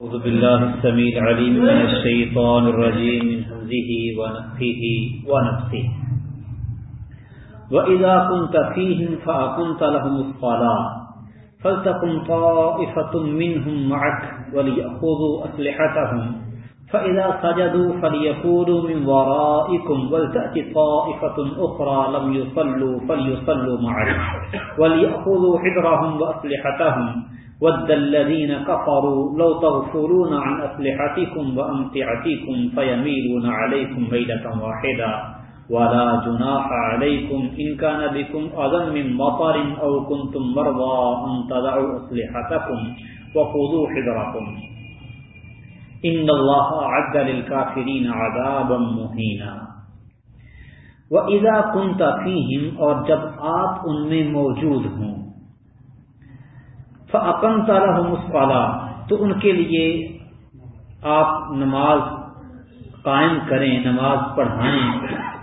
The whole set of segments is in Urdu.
أعوذ بالله السميع العليم من الشيطان الرجيم من همزه ونفخه ونفثه وإذا كنت فيهم فأقمت لهم الصلاة فلتكن طائفة منهم معك وليأخذوا أسلحتهم. فإذا سجدوا فليكونوا من ورائكم ولتأت طائفة أخرى لم يصلوا فليصلوا معك وليأخذوا حذرهم وأسلحتهم ود الذين كفروا لو تغفرون عن أسلحتكم وأمتعتكم فيميلون عليكم ميلة واحدة ولا جناح عليكم إن كان بكم أذن من مطر أو كنتم مرضى أن تدعوا أسلحتكم وخذوا حذركم إن الله أعد للكافرين عذابا مهينا۔ وَإِذَا كُنْتَ فِيهِمْ اور جب آپ ان میں موجود ہوں، فَأَقَمْتَ لَهُمُ الصَّلَاةَ، تو ان کے لیے آپ نماز قائم کریں، نماز پڑھائیں۔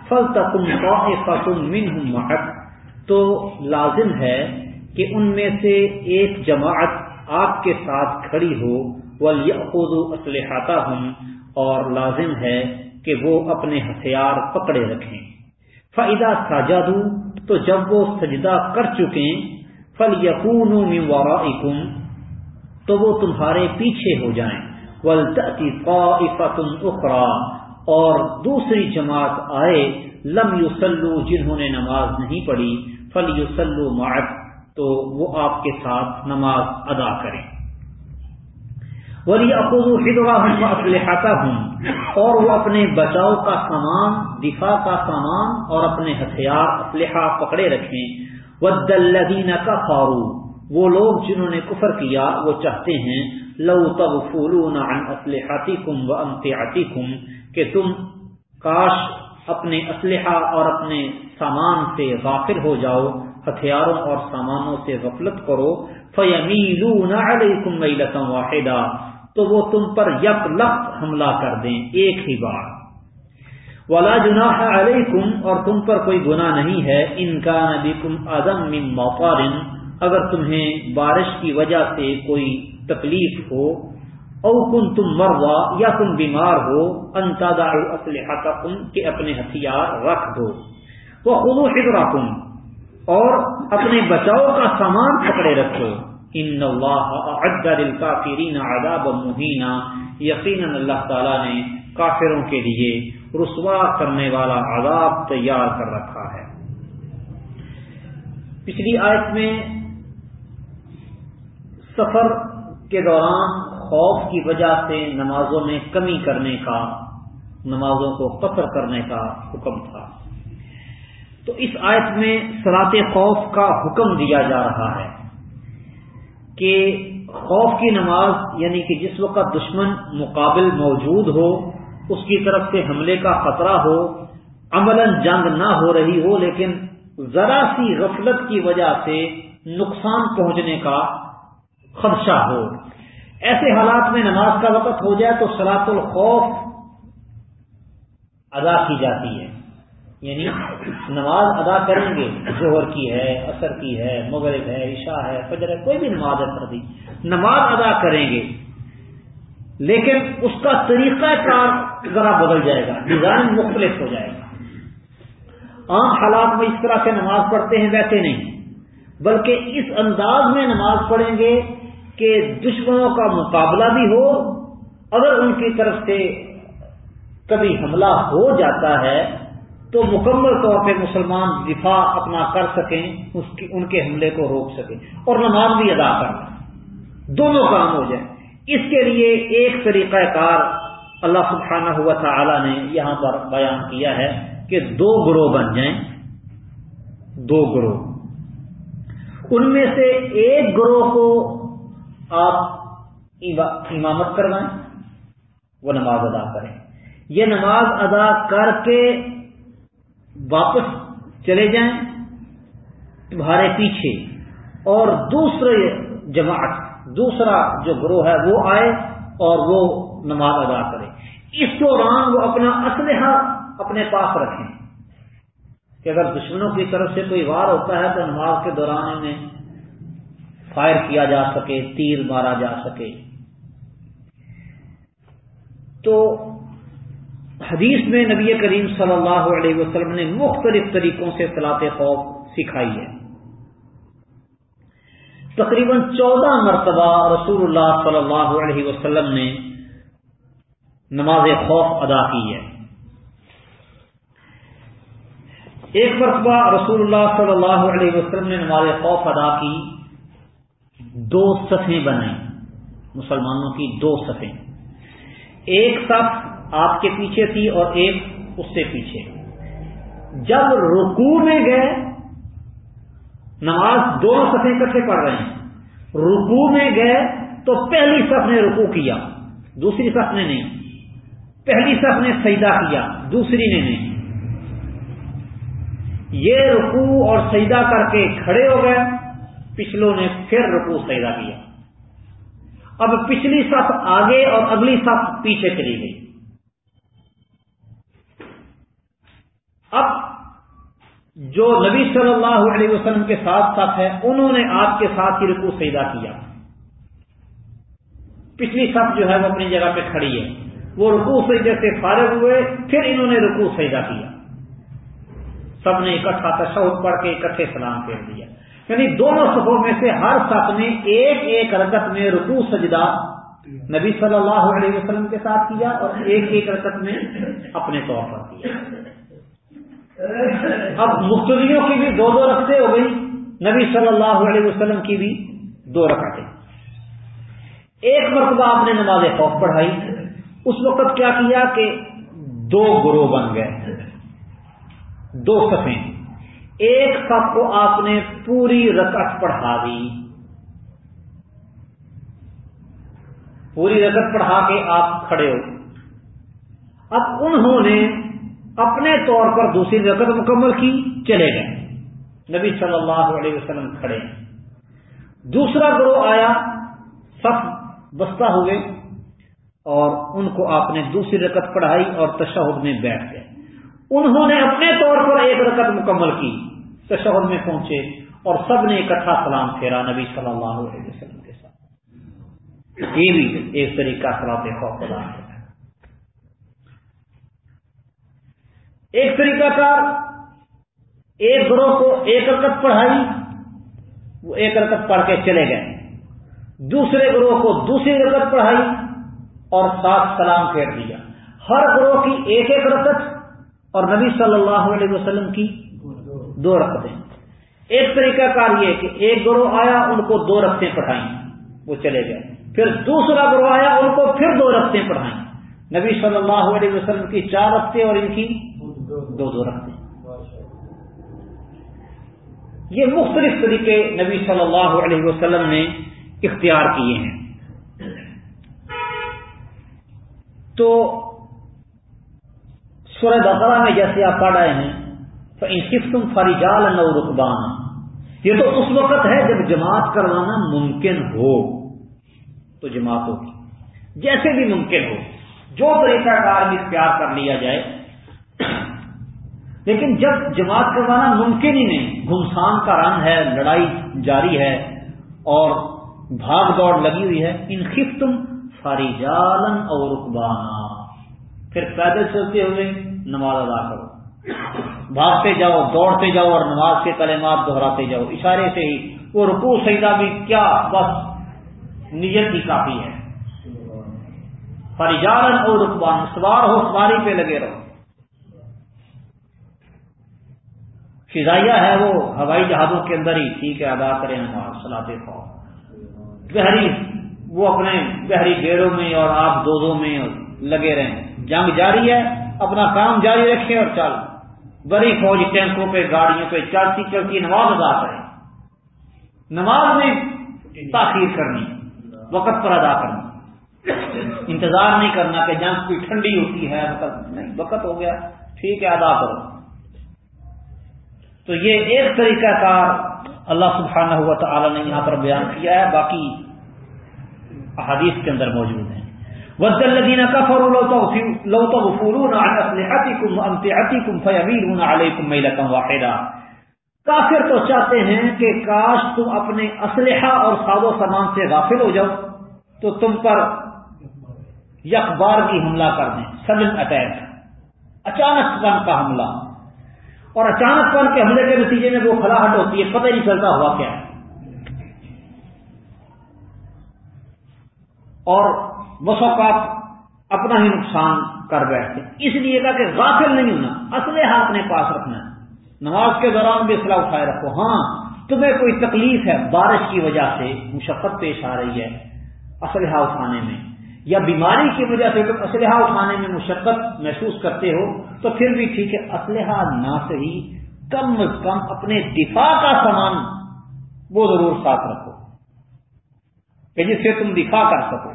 فَلْتَكُمْ طَائِفَةٌ مِّنْهُمْ مَعَكَ تو لازم ہے کہ ان میں سے ایک جماعت آپ کے ساتھ کھڑی ہو۔ وَلْيَأْخُذُوا أَسْلِحَتَهُمْ اور لازم ہے کہ وہ اپنے ہتھیار پکڑے رکھیں۔ فَإِذَا سَجَدُوا، تو جب وہ سجدہ کر چکیں فل یقون تو وہ تمہارے پیچھے ہو جائیں۔ ولتأتی طائفۃ اخرى اور دوسری جماعت آئے، لم یصلو جنہوں نے نماز نہیں پڑھی فل یصلو معک تو وہ آپ کے ساتھ نماز ادا کریں۔ ولی اقوض حدواہم و اسلحتہم اور وہ اپنے بچاؤ کا سامان، دفاع کا سامان اور اپنے ہتھیار اسلحہ پکڑے رکھیں۔ ود الدین کا فارو وہ لوگ جنہوں نے کفر کیا، وہ چاہتے ہیں، لو تب فولون اسلحاتی کم و کم کہ تم کاش اپنے اسلحہ اور اپنے سامان سے غافل ہو جاؤ، ہتھیاروں اور سامانوں سے غفلت کرو۔ فیمیلون علیکم میلتا واحدہ تو وہ تم پر یک لفظ حملہ کر دیں، ایک ہی بار۔ ولا جناح علیکم اور تم پر کوئی گناہ نہیں ہے۔ ان کا نبی کم اعظم من موقارن اگر تمہیں بارش کی وجہ سے کوئی تکلیف ہو او کن تم مروا یا تم بیمار ہو انتادا اسلحہ کے اپنے ہتھیار رکھ دو۔ وہ خود حضرا اور اپنے بچاؤ کا سامان پکڑے رکھو۔ ان اللہ للکافرین عذاب مہینہ یقینا اللہ تعالی نے کافروں کے لیے رسوا کرنے والا عذاب تیار کر رکھا ہے۔ پچھلی آیت میں سفر کے دوران خوف کی وجہ سے نمازوں میں کمی کرنے کا، نمازوں کو قطر کرنے کا حکم تھا۔ تو اس آیت میں سرات خوف کا حکم دیا جا رہا ہے۔ کہ خوف کی نماز یعنی کہ جس وقت دشمن مقابل موجود ہو، اس کی طرف سے حملے کا خطرہ ہو عمل جنگ نہ ہو رہی ہو، لیکن ذرا سی غفلت کی وجہ سے نقصان پہنچنے کا خدشہ ہو۔ ایسے حالات میں نماز کا وقت ہو جائے تو سلاط الخوف ادا کی جاتی ہے۔ یعنی نماز ادا کریں گے، ظہر کی ہے اثر کی ہے، مغرب ہے، عشاء ہے، فجر ہے، کوئی بھی نماز ہے فردی، نماز ادا کریں گے۔ لیکن اس کا طریقہ کار ذرا بدل جائے گا ڈیزائن مختلف ہو جائے گا۔ عام حالات میں اس طرح سے نماز پڑھتے ہیں، ویسے نہیں۔ بلکہ اس انداز میں نماز پڑھیں گے کہ دشمنوں کا مقابلہ بھی ہو، اگر ان کی طرف سے کبھی حملہ ہو جاتا ہے تو مکمل طور پہ مسلمان دفاع اپنا کر سکیں ان کے حملے کو روک سکیں اور نماز بھی ادا کر دونوں کام ہو جائیں۔ اس کے لیے ایک طریقہ کار اللہ سبحانہ ہوا تعالی نے یہاں پر بیان کیا ہے کہ دو گروہ بن جائیں۔ دو گروہ۔ ان میں سے ایک گروہ کو آپ امامت کروائیں، وہ نماز ادا کریں۔ یہ نماز ادا کر کے واپس چلے جائیں تمہارے پیچھے اور دوسرے جماعت، دوسرا جو گروہ ہے وہ آئے اور وہ نماز ادا کرے۔ اس دوران وہ اپنا اسلحہ اپنے پاس رکھیں۔ کہ اگر دشمنوں کی طرف سے کوئی وار ہوتا ہے تو نماز کے دوران انہیں فائر کیا جا سکے، تیر مارا جا سکے۔ تو حدیث میں نبی کریم صلی اللہ علیہ وسلم نے مختلف طریقوں سے سلاط خوف سکھائی ہے۔ تقریباً چودہ مرتبہ رسول اللہ صلی اللہ علیہ وسلم نے نماز خوف ادا کی ہے۔ ایک مرتبہ رسول اللہ صلی اللہ علیہ وسلم نے نماز خوف ادا کی۔ دو صفیں بنائیں۔ مسلمانوں کی دو صفیں۔ ایک صف آپ کے پیچھے تھی اور ایک اس سے پیچھے۔ جب رکوع میں گئے، نماز دونوں صفیں کٹھے پڑھ رہے ہیں۔ رکوع میں گئے تو پہلی صف نے رکوع کیا، دوسری صف نے نہیں۔ پہلی صف نے سجدہ کیا، دوسری نے نہیں۔ یہ رکوع اور سجدہ کر کے کھڑے ہو گئے، پچھلوں نے پھر رکوع سجدہ کیا۔ اب پچھلی صف آگے اور اگلی صف پیچھے چلی گئی اب جو نبی صلی اللہ علیہ وسلم کے ساتھ ساتھ ہے انہوں نے آپ کے ساتھ ہی رکوع سجدہ کیا۔ پچھلی صف جو ہے وہ اپنی جگہ پہ کھڑی ہے وہ رکوع سجدے سے فارغ ہوئے، پھر انہوں نے رکوع سجدہ کیا۔ سب نے اکٹھا تشہد پڑھ کے اکٹھے سلام پھیر دیا۔ یعنی دونوں صفوں میں سے ہر سب نے ایک ایک رکت میں رکو سجدہ نبی صلی اللہ علیہ وسلم کے ساتھ کیا اور ایک ایک رکت میں اپنے طور پر کیا۔ اب مختلفوں کی بھی دو دو رقطیں ہو گئی، نبی صلی اللہ علیہ وسلم کی بھی دو رکعتیں ایک مرتبہ آپ نے نماز خوف پڑھائی، اس وقت کیا کیا کہ دو گروہ بن گئے۔ دو صفیں۔ ایک سب کو آپ نے پوری رکعت پڑھا دی۔ پوری رکعت پڑھا کے آپ کھڑے ہو۔ اب انہوں نے اپنے طور پر دوسری رکعت مکمل کی، چلے گئے۔ نبی صلی اللہ علیہ وسلم کھڑے۔ دوسرا گروہ آیا سب بستہ ہوئے اور ان کو آپ نے دوسری رکعت پڑھائی اور تشہد میں بیٹھ گئے۔ انہوں نے اپنے طور پر ایک رکعت مکمل کی، تشہد میں پہنچے اور سب نے اکٹھا سلام پھیرا نبی صلی اللہ علیہ وسلم کے ساتھ۔ یہ بھی ایک طریقہ سلام خوف ادا ہے۔ ایک طریقہ کار، ایک گروہ کو ایک رکت پڑھائی، وہ ایک رکت پڑھ کے چلے گئے۔ دوسرے گروہ کو دوسری رکت پڑھائی اور ساتھ سلام پھیر دیا۔ ہر گروہ کی ایک ایک رکت اور نبی صلی اللہ علیہ وسلم کی دو رقطیں ایک طریقہ کار یہ کہ ایک گروہ آیا، ان کو دو رقطیں پڑھائیں، وہ چلے گئے۔ پھر دوسرا گروہ آیا، ان کو پھر دو رقطیں پڑھائیں۔ نبی صلی اللہ علیہ وسلم کی چار رقطیں اور ان کی دو دو رقطیں یہ مختلف طریقے نبی صلی اللہ علیہ وسلم نے اختیار کیے ہیں۔ تو سورہ بقرہ میں جیسے آپ پڑھ رہے ہیں تم فریجال نو رقبان یہ تو اس وقت ہے جب جماعت کروانا ممکن ہو۔ تو جماعت ہوگی۔ جیسے بھی ممکن ہو، جو طریقہ کار بھی اختیار کر لیا جائے لیکن جب جماعت کروانا ممکن ہی نہیں گمسان کا رنگ ہے، لڑائی جاری ہے اور بھاگ دوڑ لگی ہوئی ہے، ان خف تم فاری جالن اور رقبانہ پھر پیدل چلتے ہوئے نماز ادا کرو۔ بھاگتے جاؤ، دوڑتے جاؤ اور نماز کے کلمات دہراتے جاؤ۔ اشارے سے ہی۔ وہ رکو سیدا بھی کیا، بس نیت ہی کافی ہے۔ فریجارن اور رقبان سوار ہو، سواری پہ لگے رہو۔ فضائیہ ہے وہ، ہوائی جہازوں کے اندر ہی۔ ٹھیک ہے، ادا کریں نماز سلاتے پاؤ بحری وہ اپنے بحری گیڑوں میں اور آپ دو دو میں لگے رہیں۔ جنگ جاری ہے، اپنا کام جاری رکھے اور چل۔ بڑی فوج ٹینکوں پہ، گاڑیوں پہ چلتی چلتی نماز ادا کریں۔ نماز میں تاخیر کرنی، وقت پر ادا کرنی۔ انتظار نہیں کرنا کہ جنگ کوئی ٹھنڈی ہوتی ہے، وقت نہیں، وقت ہو گیا۔ ٹھیک ہے، ادا کرو۔ تو یہ ایک طریقہ کار اللہ سبحانہ ہوا تعالی نے یہاں پر بیان کیا ہے، باقی احادیث کے اندر موجود ہیں۔ ود الذين كفروا لو لو تغفلون عن اسلحتكم وامتعتكم فيميلون عليكم کافر تو چاہتے ہیں کہ کاش تم اپنے اسلحہ اور ساز و سامان سے غافل ہو جاؤ، تو تم پر یکبار کی حملہ کر دیں۔ سڈن اٹیک اچانک پن کا حملہ۔ اور اچانک پن کے حملے کے نتیجے میں وہ کھلاہٹ ہوتی ہے، پتہ نہیں چلتا ہوا کیا اور مسوقات اپنا ہی نقصان کر بیٹھتے اس لیے کہ غافل نہیں ہونا اسلحہ اپنے پاس رکھنا نماز کے دوران بھی اسلحہ اٹھائے رکھو۔ ہاں تمہیں کوئی تکلیف ہے، بارش کی وجہ سے مشقت پیش آ رہی ہے اسلحہ اٹھانے میں، یا بیماری کی وجہ سے تم اسلحہ اٹھانے میں مشقت محسوس کرتے ہو تو پھر بھی ٹھیک ہے اسلحہ نہ صحیح، کم از کم اپنے دفاع کا سامان وہ ضرور ساتھ رکھو۔ کہ جس سے تم دفاع کر سکو۔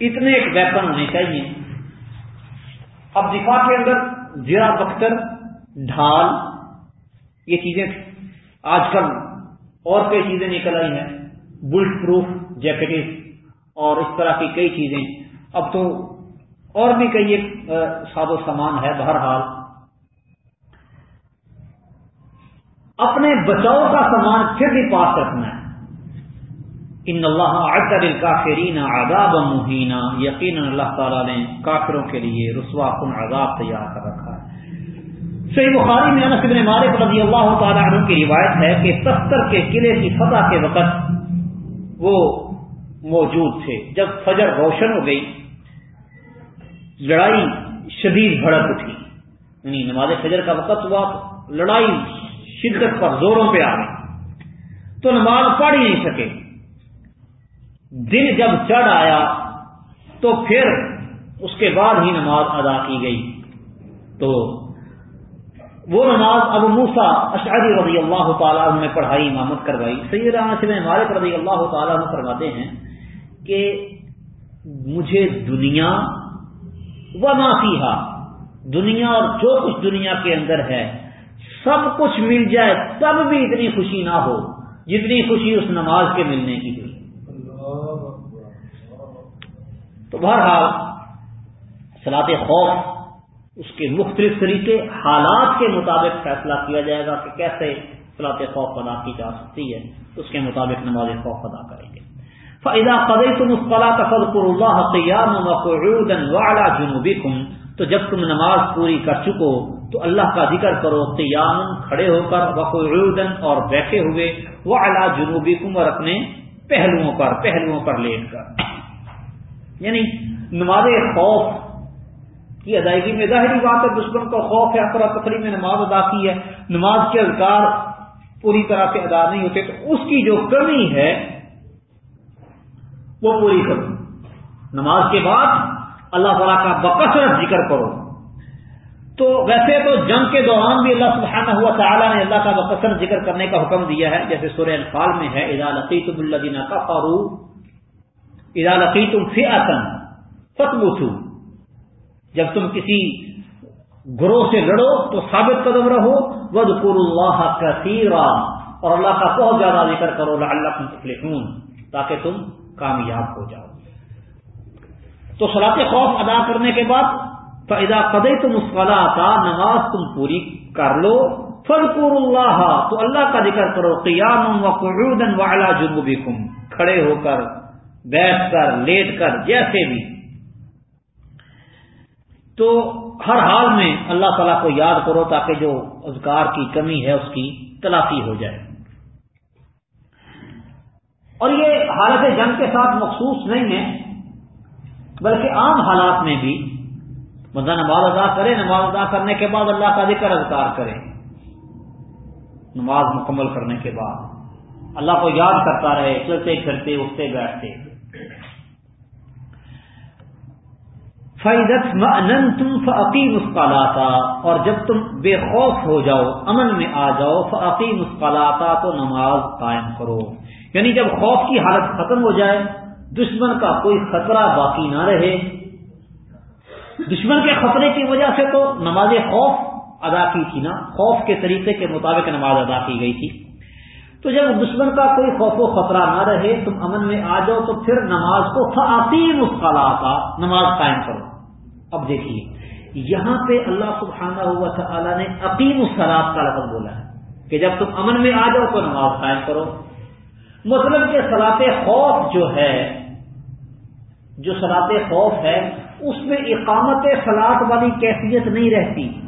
اتنے ایک ویپن ہونے چاہیے۔ اب دفاع کے اندر زیرا بختر ڈھال، یہ چیزیں آج کل اور کئی چیزیں نکل آئی ہیں۔ بلٹ پروف جیکٹ اور اس طرح کی کئی چیزیں۔ اب تو اور بھی کئی ایک ساد و سامان ہے بہرحال۔ اپنے بچاؤ کا سامان پھر بھی پاس رکھنا ہے۔ ان اللہ عدل کافرین عذاب مہینہ یقینا اللہ تعالیٰ نے کافروں کے لیے رسوا کن عذاب تیار کر رکھا ہے۔ صحیح بخاری میں انس بن مالک رضی اللہ تعالیٰ عنہ کی روایت ہے کہ تختر کے قلعے کی فتح کے وقت وہ موجود تھے۔ جب فجر روشن ہو گئی لڑائی شدید بھڑک اٹھی۔ یعنی نماز فجر کا وقت ہوا لڑائی شدت پر زوروں پہ آ گئی۔ تو نماز پڑھ ہی نہیں سکے۔ دن جب چڑھ آیا تو پھر اس کے بعد ہی نماز ادا کی گئی۔ تو وہ نماز ابو موسا اشعری رضی اللہ تعالیٰ نے پڑھائی امامت کروائی۔ سید سے مالک رضی اللہ تعالیٰ فرماتے ہیں کہ مجھے دنیا و معافی دنیا اور جو کچھ دنیا کے اندر ہے، سب کچھ مل جائے تب بھی اتنی خوشی نہ ہو جتنی خوشی اس نماز کے ملنے کی ہوئی تو بہرحال سلاط خوف اس کے مختلف طریقے، حالات کے مطابق فیصلہ کیا جائے گا کہ کیسے سلاط خوف ادا کی جا سکتی ہے، اس کے مطابق نماز خوف ادا کریں گے۔ فضا قدر تم اسفلا تفر اللہ جنوبی تو جب تم نماز پوری کر چکو تو اللہ کا ذکر کرو قیام کھڑے ہو کر وقعودن اور بیٹھے ہوئے وہ اللہ جنوبی اور اپنے پہلوؤں پر پہلوؤں پر لیٹ کر۔ یعنی نماز خوف کی ادائیگی میں ظاہری بات ہے، دشمن کو خوف ہے افرا تفری میں نماز ادا کی ہے، نماز کے اذکار پوری طرح سے ادا نہیں ہوتے، تو اس کی جو کمی ہے وہ پوری کرو۔ نماز کے بعد اللہ تعالیٰ کا بکثرت ذکر کرو۔ تو ویسے تو جنگ کے دوران بھی اللہ سبحانہ ہوا تعالیٰ نے اللہ کا بکثرت ذکر کرنے کا حکم دیا ہے۔ جیسے سورہ انفال میں ہے ادا لطیط اللہ کا فاروق ادالقی تم فی آسن جب تم کسی گروہ سے لڑو تو ثابت قدم رہو۔ ود اللہ کثیرا۔ اور اللہ کا بہت زیادہ ذکر کرو اللہ تم تاکہ تم کامیاب ہو جاؤ۔ تو سلاط خوف ادا کرنے کے بعد فضا قدے تم اس نماز تم پوری کر لو۔ فضکور اللہ تو اللہ کا ذکر کرو۔ قیام و قعودن وعلا جنوبکم کھڑے ہو کر، بیٹھ کر، لیٹ کر، جیسے بھی۔ تو ہر حال میں اللہ تعالیٰ کو یاد کرو تاکہ جو اذکار کی کمی ہے اس کی تلافی ہو جائے۔ اور یہ حالت جنگ کے ساتھ مخصوص نہیں ہے، بلکہ عام حالات میں بھی۔ بندہ نماز ادا کرے، نماز ادا کرنے کے بعد اللہ کا ذکر اذکار کرے۔ نماز مکمل کرنے کے بعد۔ اللہ کو یاد کرتا رہے، چلتے پھرتے، اٹھتے بیٹھتے۔ فعدت تم فعقی مسکالاتا اور جب تم بے خوف ہو جاؤ، امن میں آ جاؤ فعقی مسکالاتا تو نماز قائم کرو۔ یعنی جب خوف کی حالت ختم ہو جائے، دشمن کا کوئی خطرہ باقی نہ رہے۔ دشمن کے خطرے کی وجہ سے تو نماز خوف ادا کی تھی نا۔ خوف کے طریقے کے مطابق نماز ادا کی گئی تھی۔ تو جب دشمن کا کوئی خوف و خطرہ نہ رہے، تم امن میں آ جاؤ، تو پھر نماز کو فعقی مسکالاتا نماز قائم کرو۔ اب دیکھیے، یہاں پہ اللہ سبحانہ ہوا تعالیٰ نے عقیم السلاد کا لفظ بولا ہے کہ جب تم امن میں آ جاؤ تو نماز قائم کرو۔ مطلب کہ سلاط خوف جو ہے، جو سلاط خوف ہے، اس میں اقامت سلاد والی کیفیت نہیں رہتی۔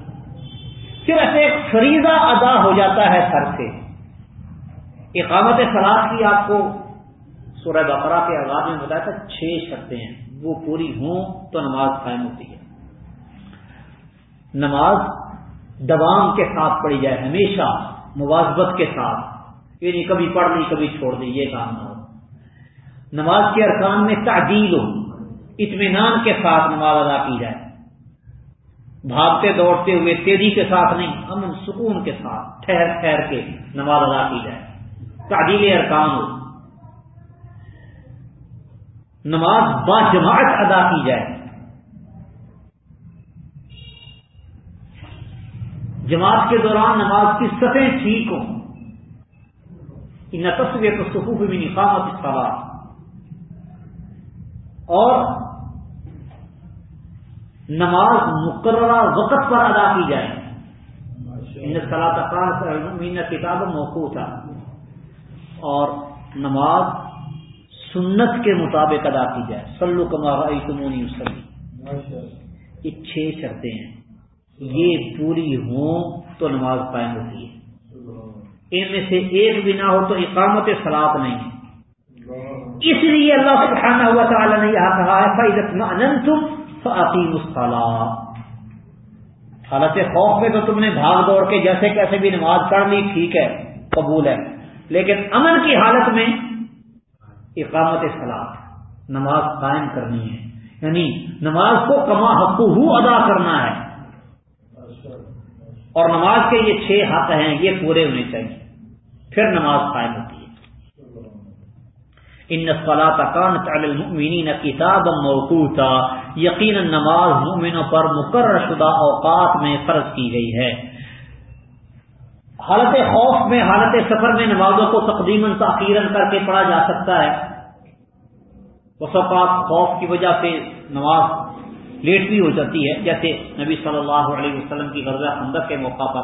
صرف ایک فریضہ ادا ہو جاتا ہے سر سے اقامت سلاد کی آپ کو سورہ بقرہ کے آغاز میں بتایا تھا، چھ شرطیں ہیں۔ وہ پوری ہوں تو نماز قائم ہوتی ہے۔ نماز دوام کے ساتھ پڑھی جائے، ہمیشہ مواظبت کے ساتھ یہ نہیں کبھی پڑھ لی، کبھی چھوڑ دی، یہ کام نہ ہو۔ نماز کے ارکان میں تعدیل ہو، اطمینان کے ساتھ نماز ادا کی جائے۔ بھاگتے، دوڑتے ہوئے تیزی کے ساتھ نہیں، امن، سکون کے ساتھ ٹھہر ٹھہر کے نماز ادا کی جائے۔ تعدیل ارکان ہو۔ نماز با جماعت ادا کی جائے۔ جماعت کے دوران نماز کی سطح ٹھیک ہوں۔ ان تصویر تو سکوف بھی نقامت سوال اور نماز مقررہ وقت پر ادا کی جائے۔ ان صلاح کتاب موقع تھا اور نماز سنت کے مطابق ادا کی جائے۔ سلو کمارا تمونی وسلی یہ چھ شرطیں ہیں۔ یہ پوری ہوں تو نماز قائم ہوتی ہے۔ ان میں سے ایک بھی نہ ہو تو اقامت سلاد نہیں اس لیے اللہ سبحانہ ہوا تعالیٰ نے یہاں کہا ہے فائدت میں انت عقیم حالت خوف میں تو تم نے بھاگ دوڑ کے جیسے کیسے بھی نماز پڑھ لی، ٹھیک ہے، قبول ہے۔ لیکن امن کی حالت میں اقامت سلاد نماز قائم کرنی ہے۔ یعنی نماز کو کما حقوق ادا کرنا ہے۔ اور نماز کے یہ چھ حق ہیں، یہ پورے ہونے چاہیے۔ پھر نماز قائم ہوتی ہے۔ ان فلا تکان المؤمنین کتاب موقوتا۔ یقینا نماز مومنوں پر مقرر شدہ اوقات میں فرض کی گئی ہے۔ حالت خوف میں، حالت سفر میں نمازوں کو تقدیم تاخیر کر کے پڑھا جا سکتا ہے۔ اس اوقات خوف کی وجہ سے نماز لیٹ بھی ہو جاتی ہے، جیسے نبی صلی اللہ علیہ وسلم کی غرضہ خندق کے موقع پر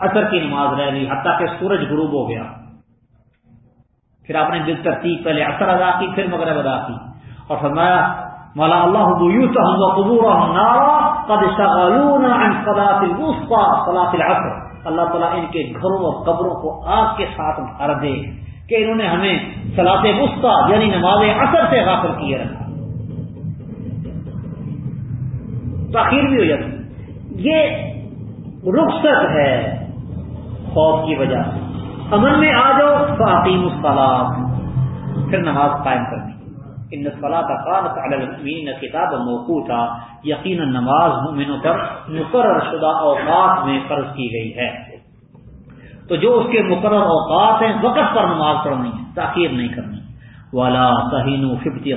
اثر کی نماز رہ رہی حتیٰ کہ سورج غروب ہو گیا۔ پھر آپ نے دل ترتیب پہلے اثر ادا کی، پھر مغرب ادا کی۔ اور فرمایا، مولا اللہ قبور اللہ تعالیٰ ان کے گھروں اور قبروں کو آگ کے ساتھ بھر دے کہ انہوں نے ہمیں سلاط وسطی یعنی نماز اثر سے غافل کیے رکھا۔ تاخیر بھی ہو جاتی یہ رخصت ہے خوف کی وجہ سے۔ امن میں آ جاؤ فاطیم اسلام پھر نماز قائم کرنی۔ ان نسلا کا کتاب موقع تھا یقیناً نماز مومنوں پر مقرر شدہ اوقات میں فرض کی گئی ہے۔ تو جو اس کے مقرر اوقات ہیں، وقت پر نماز پڑھنی ہے، تاخیر نہیں کرنی۔ والا سہین ففتی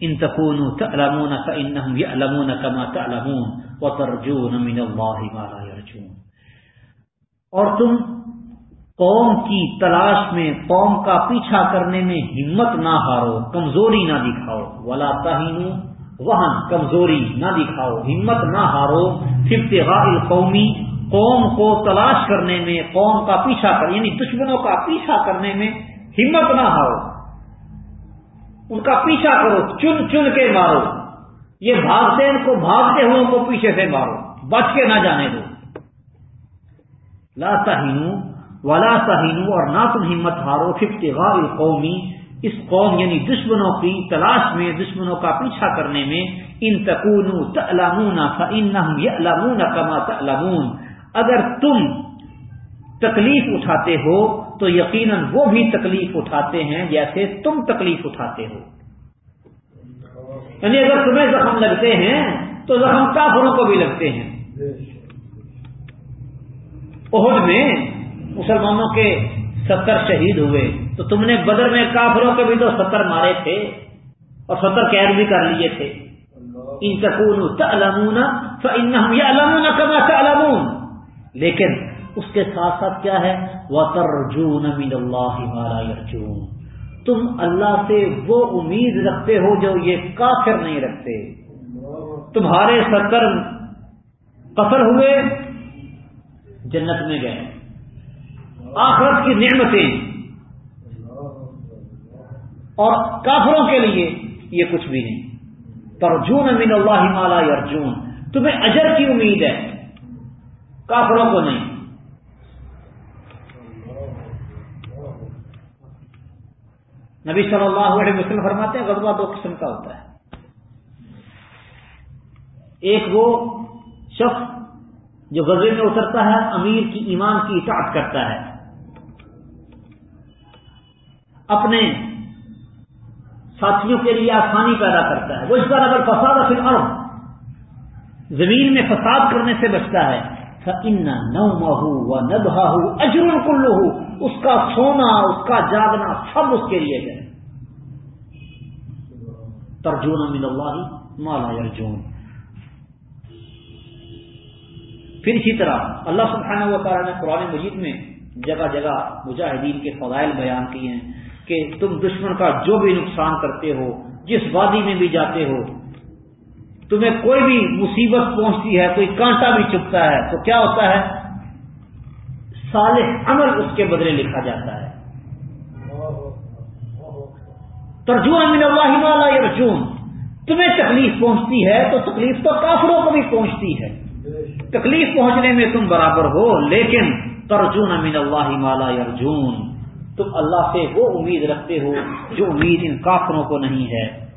ان تکون تعلمون فانهم يعلمون كما تعلمون وترجون من الله ما لا يرجون اور تم قوم کی تلاش میں، قوم کا پیچھا کرنے میں ہمت نہ ہارو، کمزوری نہ دکھاؤ۔ ولا تہینو وہن کمزوری نہ دکھاؤ، ہمت نہ ہارو۔ ابتغاء القومی قوم کو تلاش کرنے میں، قوم کا پیچھا کر یعنی دشمنوں کا پیچھا کرنے میں ہمت نہ ہارو۔ ان کا پیچھا کرو، چن چن کے مارو۔ یہ بھاگتے ان کو بھاگتے ہوئے کو پیچھے سے مارو۔ بچ کے نہ جانے دو۔ لا تہینو ولا تہینو اور نہ تم ہمت ہارو ففتغاء قومی اس قوم یعنی دشمنوں کی تلاش میں، دشمنوں کا پیچھا کرنے میں۔ ان تکون تعلمون فانهم يعلمون كما تعلمون اگر تم تکلیف اٹھاتے ہو تو یقیناً وہ بھی تکلیف اٹھاتے ہیں جیسے تم تکلیف اٹھاتے ہو۔ یعنی اگر تمہیں زخم لگتے ہیں، تو زخم کافروں کو بھی لگتے ہیں۔ عہد میں مسلمانوں کے ستر شہید ہوئے۔ تو تم نے بدر میں کافروں کے بھی تو ستر مارے تھے اور ستر قید بھی کر لیے تھے۔ ان تکون تعلمون فانهم يعلمون كما تعلمون۔ لیکن اس کے ساتھ ساتھ کیا ہے؟ وہ ترجون من اللہ مالا یرجون تم اللہ سے وہ امید رکھتے ہو جو یہ کافر نہیں رکھتے۔ تمہارے ستر قطر ہوئے، جنت میں گئے۔ آخرت کی نعمتیں۔ اور کافروں کے لیے یہ کچھ بھی نہیں۔ ترجون امین اللہ مالا ارجون تمہیں اجر کی امید ہے۔ کافروں کو نہیں۔ نبی صلی اللہ علیہ وسلم فرماتے ہیں، غزوہ دو قسم کا ہوتا ہے۔ ایک وہ شخص جو غزے میں اترتا ہے، امیر کی ایمان کی اطاعت کرتا ہے۔ اپنے ساتھیوں کے لیے آسانی پیدا کرتا ہے۔ وہ اس بار اگر فساد پھر ارب زمین میں فساد کرنے سے بچتا ہے۔ ان نو مہو و ندہ اجر کلو اس کا سونا، اس کا جاگنا سب اس کے لیے ہے۔ ترجون من اللہ مالا ارجون پھر اسی طرح اللہ سبحانہ و تعالیٰ نے قرآن مجید میں جگہ جگہ مجاہدین کے فضائل بیان کیے ہیں کہ تم دشمن کا جو بھی نقصان کرتے ہو، جس وادی میں بھی جاتے ہو، تمہیں کوئی بھی مصیبت پہنچتی ہے، کوئی کانٹا بھی چپتا ہے، تو کیا ہوتا ہے؟ صالح عمل اس کے بدلے لکھا جاتا ہے۔ ترجمہ من اللہ والا ارجون تمہیں تکلیف پہنچتی ہے تو تکلیف تو کافروں کو بھی پہنچتی ہے۔ تکلیف پہنچنے میں تم برابر ہو، لیکن ترجون من اللہ مالا ارجون تم اللہ سے وہ امید رکھتے ہو جو امید ان کافروں کو نہیں ہے۔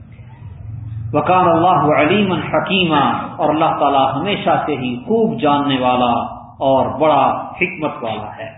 وکان اللہ علیم حکیمہ اور اللہ تعالی ہمیشہ سے ہی خوب جاننے والا۔ اور بڑا حکمت والا ہے۔